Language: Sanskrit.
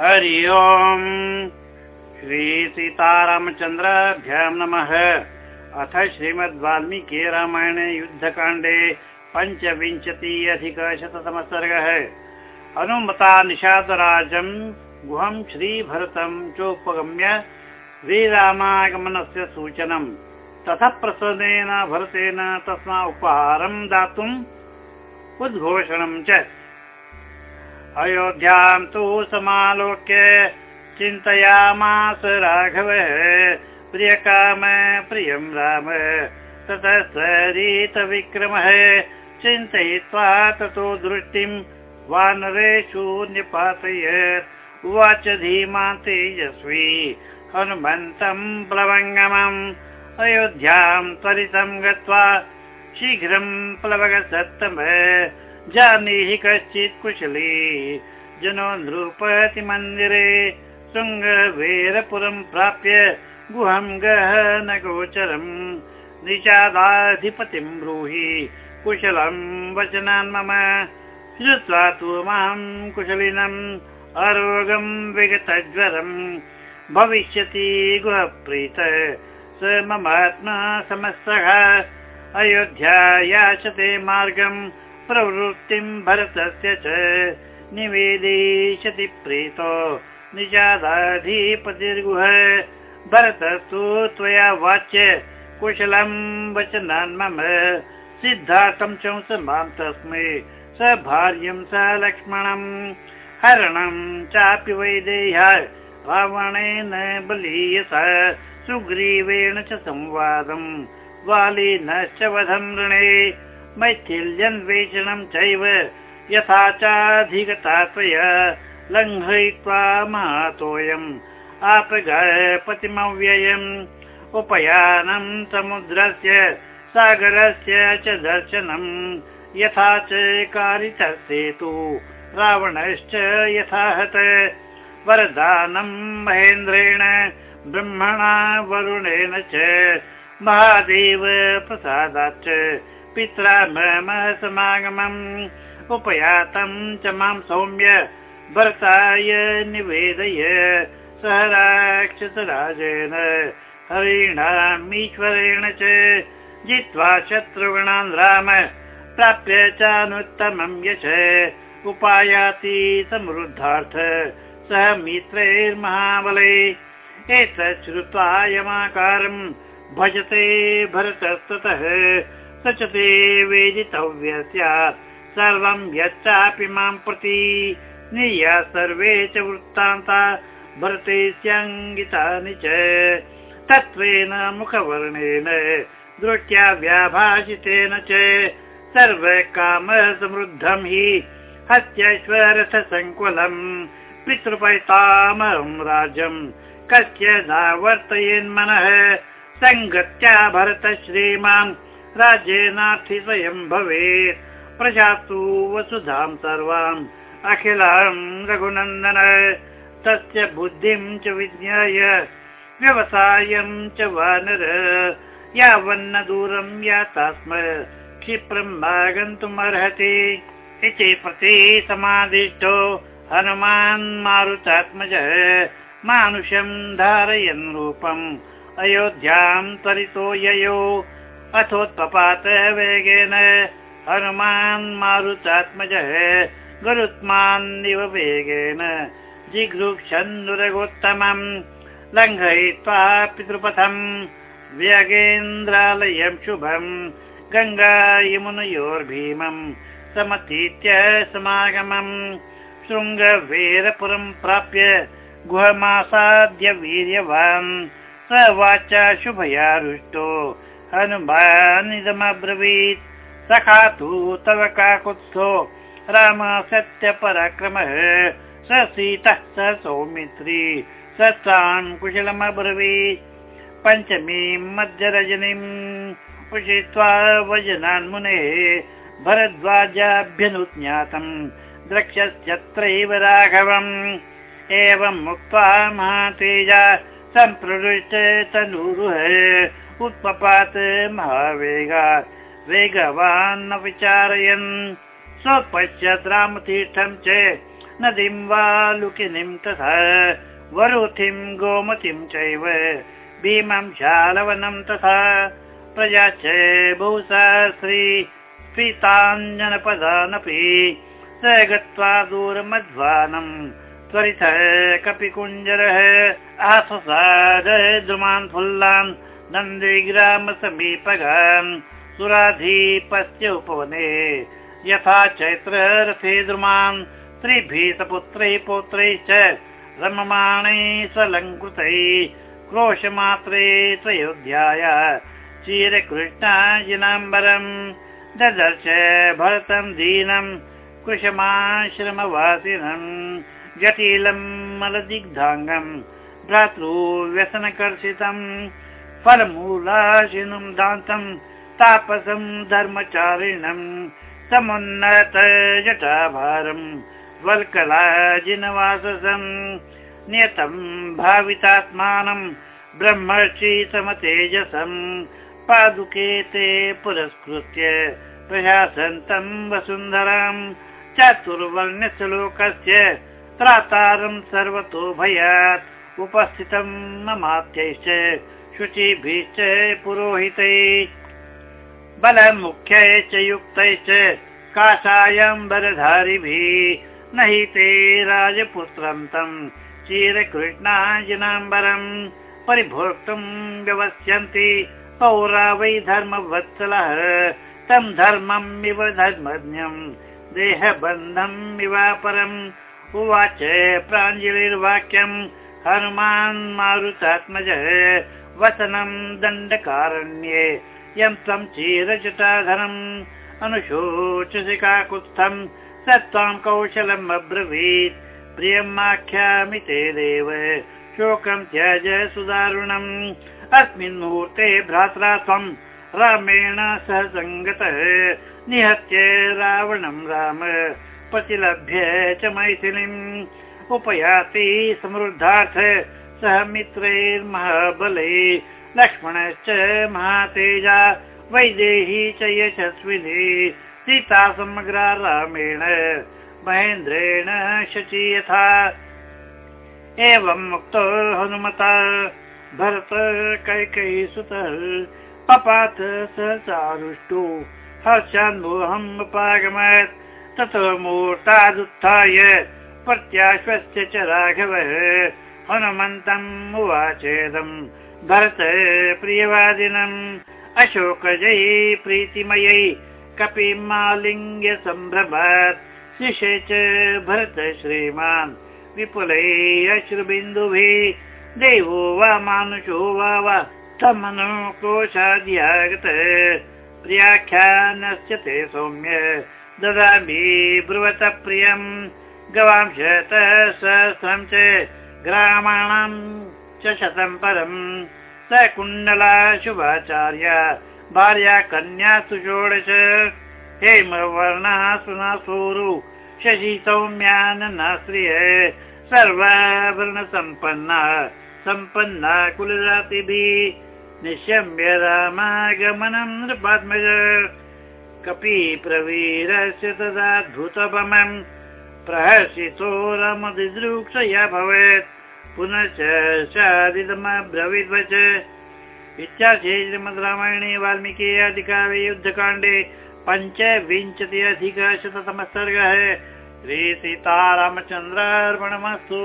हरि ओम्। श्रीसीतारामचन्द्राभ्यां नमः। अथ श्रीमद्वाल्मीकि रामायणे युद्धकाण्डे पञ्चविंशति अधिकशततमसर्गः हनुमता निषादराजम् गुहं श्रीभरतं चोपगम्य श्रीरामागमनस्य सूचनम् ततः प्रसन्नेन भरतेन तस्मा उपहारं दातुम् उद्घोषणं च अयोध्यां तु समालोक्य चिन्तयामास राघवः प्रियकाम प्रियं राम। ततः सरीतविक्रमः चिन्तयित्वा ततो दृष्टिं वानरेषु निपातयत् उवाच धीमा तेजस्वी हनुमन्तं प्लवङ्गमम्। अयोध्यां त्वरितं गत्वा शीघ्रं प्लवगसत्तम जानीहि कश्चित् कुशली। जनो नृपति मन्दिरे शृङ्गवेरपुरं प्राप्य गुहं गह न गोचरम् निषादाधिपतिं ब्रूहि कुशलं वचनान् मम। श्रुत्वा तु मां कुशलिनम् अरोगं विगतज्वरम् भविष्यति गुहप्रीत स ममात्मा समस्तः। अयोध्या याचते मार्गम् प्रवृत्तिं भरतस्य च निवेदिष्यति प्रीतो निजादाधिपतिर्गुह भरतस्तु त्वया वाच्य कुशलं वचनान् मम। सिद्धार्थं च समां तस्मै स भार्यं स लक्ष्मणम् हरणं चापि वैदेह्य रावणेन बलीयस सुग्रीवेण च संवादम् वालिनश्च वधं ऋणे मैथिल्यन्वेषणं चैव यथा चाधिगता त्वया लङ्घयित्वा महतोऽयम् आपगपतिमव्ययम्। उपयानं समुद्रस्य सागरस्य च दर्शनम् यथा च कारितः सेतु रावणश्च यथा हत वरदानं महेन्द्रेण ब्रह्मणा वरुणेन च। महादेव प्रसादाच्च पित्रा मम समागमम्। उपयातं च मां सौम्य भरताय निवेदय। सह राक्षसराजेन हरिणामीश्वरेण च जित्वा शत्रुगणान् राम प्राप्य चानुत्तमं यश। उपायाति समृद्धार्थ सह मित्रैर्महाबले। एतत् श्रुत्वा यमाकारम् भजते भरतस्ततः स च ते वेदितव्य स्यात्। सर्वं यच्चापि मां प्रति निया सर्वे च वृत्तान्ता भरते स्यङ्गितानि च। तत्त्वेन मुखवर्णेन दृष्ट्या व्याभाषितेन च। सर्वकामः समृद्धं हि हत्यश्वरथ सङ्कुलम् पितृपैतामहं राज्यम्। कस्य नावर्तयेन्मनः सङ्गत्या भरत श्रीमान् राज्येनार्थि स्वयं भवेत्। प्रजातु वसुधां सर्वाम्। अखिलां रघुनन्दन तस्य बुद्धिं च विज्ञाय व्यवसायं च वानर। यावन्न दूरं याता स्म क्षिप्रम् आगन्तुमर्हति इति प्रति समादिष्टो हनुमान् मारुतात्मज मानुषं धारयन् रूपम्। अयोध्यां त्वरितो ययो अथोत्पपात वेगेन हनुमान् मारुतात्मज गरुत्मान्निव वेगेन जिघृक्षन्नुरगोत्तमम् लङ्घयित्वा पितृपथम् व्यगेन्द्रालयं शुभम् गङ्गा यमुनयोर्भीमम् समतीत्य समागमम् शृङ्गवेरपुरं प्राप्य गुहमासाद्य वीर्यवान् स वाचा शुभया रुष्टो हनुमानिदमब्रवीत्। सखा तु तव काकुत्स्थो। राम सत्यपराक्रमः। स सीतः स सौमित्री। सत्सान् कुशलमब्रवीत्। पञ्चमीं मध्यरजनीम् उषित्वा वजनान् मुनेः। भरद्वाजाभ्यनुज्ञातम्। द्रक्ष्यत्यत्रैव राघवम्। एवम् उक्त्वा महातेजा सम्प्रवृष्ट तनुरुह उत्पपात महावेगात् वेगवान् न विचारयन् स्वपश्यत् रामतीर्थं च नदीं वा लुकिनीं तथा वरुथिं गोमतीं चैव भीमं शालवनं तथा प्रजा च बहुसहस्री प्रीताञ्जनपदानपि स गत्वा दूरमध्वानम् त्वरितः कपिकुञ्जरः आससाद द्रुमान् फुल्लान् समीपगान् सुराधीपस्य उपवने। यथा चैत्र रथे द्रुमान् त्रिभिः सपुत्रैः पौत्रैश्च रममाणैः स्वलङ्कृतैः क्रोशमात्रे त्वयोध्याय चिरकृष्णाजिनाम्बरम् ददर्श भरतं दीनं कृशमाश्रमवासिनम् जटिलम् मलदिग्धाङ्गम् भ्रातृव्यसनकर्षितम् फलमूलाशिनुं दान्तम् तापसम् धर्मचारिणम् समुन्नत जटाभारम् वल्कलाजिनवाससम् नियतम् भावितात्मानम् ब्रह्मर्षि समतेजसम् पादुके ते पुरस्कृत्य प्रशासन्तम् वसुन्धराम् चतुर्वर्ण्यश्लोकस्य त्रातारम् सर्वतो भयात् उपस्थितम् ममात्यैश्च शुचिभिश्च पुरोहितैः। बलमुख्यै च युक्तैश्च काषायम्बरधारिभिः न हि ते राजपुत्रम् तम् चिरकृष्णाजनाम्बरम् परिभोक्तुम् व्यवस्यन्ति। पौरा वै धर्मवत्सलः तम् धर्मम् इव धर्मज्ञम् देहबन्धम् इवापरम्। उवाच प्राञ्जलिर्वाक्यम् हनुमान् मारुतात्मज वसनम् दण्डकारण्ये यं त्वं चीरजटाधरम् अनुशोचसि काकुत्स्थम् स त्वां कौशलम् अब्रवीत्। प्रियम् आख्यामि ते देव शोकं त्यज सुदारुणम्। अस्मिन् मुहूर्ते भ्रात्रा त्वम् रामेण सह सङ्गतः निहत्य रावणं राम प्रतिलभ्य च मैथिलीम् उपयाति समृद्धार्थ सह मित्रैर्महाबले। लक्ष्मणश्च महातेजा वैदेही च यशस्विनी। सीता समग्रा रामेण महेन्द्रेण शची यथा। एवं मुक्तो हनुमता भरत कैकयी सुतः पपात स चारुष्टो हर्षान्वोऽहमुपागमत् ततो मूर्तादुत्थाय प्रत्याश्वस्य च राघवः हनुमन्तम् उवाचेदम् भरत प्रियवादिनम् अशोकजयी प्रीतिमयै कपिमालिङ्ग्य सम्भ्रमात् शिशे च भरत श्रीमान् विपुलै अश्रुबिन्दुभिः देवो वा मानुषो वा वा तमनुकोशाद्यागत प्रियाख्यानस्य ते सौम्य ददामि ब्रुवत प्रियम् गवांशतः सहस्रं च ग्रामाणां च शतं परम्। स कुण्डला शुभाचार्य भार्या कन्या सुषोडश। हेमवर्णः सुनासूरु शशि सौम्यानना श्रिय सर्वाभरणसम्पन्ना सम्पन्ना कुलजातिभिः। निशम्य रामागमनम् नृपात्मज। कपि प्रवीरस्य तदाद्भुतपमम् भवेत्। पुनश्च इत्यार्थे श्रीमद् रामायणे वाल्मीकि अधिकारे युद्धकाण्डे पञ्चविंशति अधिकशततमः सर्गः श्रीसीतारामचन्द्रार्पणमस्तु